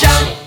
Revolution.